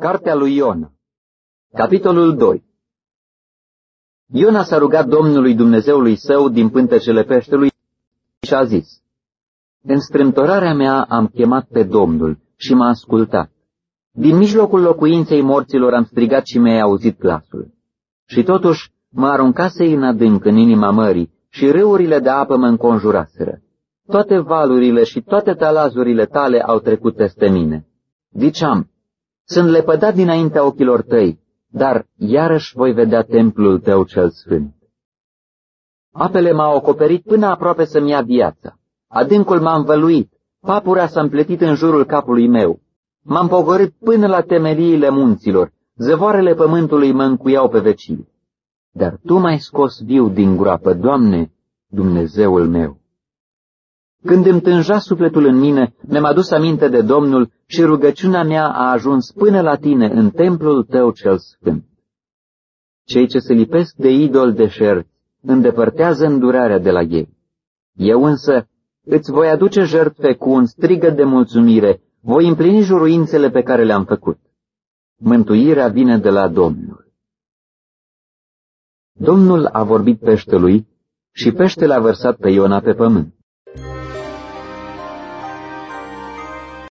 Cartea lui Iona Capitolul 2 Iona s-a rugat Domnului Dumnezeului său din pântecele peștelui și a zis, În strâmtorarea mea am chemat pe Domnul și m-a ascultat. Din mijlocul locuinței morților am strigat și mi-ai auzit glasul. Și totuși mă aruncase în adânc în inima mării și râurile de apă mă înconjuraseră. Toate valurile și toate talazurile tale au trecut peste mine. Ziceam, sunt lepădat dinaintea ochilor tăi, dar iarăși voi vedea templul tău cel sfânt. Apele m-au acoperit până aproape să-mi ia viața. Adâncul m-a învăluit, papura s-a împletit în jurul capului meu. M-am pogorât până la temeliile munților, zăvoarele pământului mă încuiau pe vecii. Dar Tu m-ai scos viu din groapă, Doamne, Dumnezeul meu. Când îmi tânja sufletul în mine, mi-am adus aminte de Domnul și rugăciunea mea a ajuns până la tine în templul tău cel sfânt. Cei ce se lipesc de idol de șer îndepărtează îndurarea de la ei. Eu însă îți voi aduce jertfe cu un strigă de mulțumire, voi împlini juruințele pe care le-am făcut. Mântuirea vine de la Domnul. Domnul a vorbit peștelui și peștele a vărsat pe Iona pe pământ.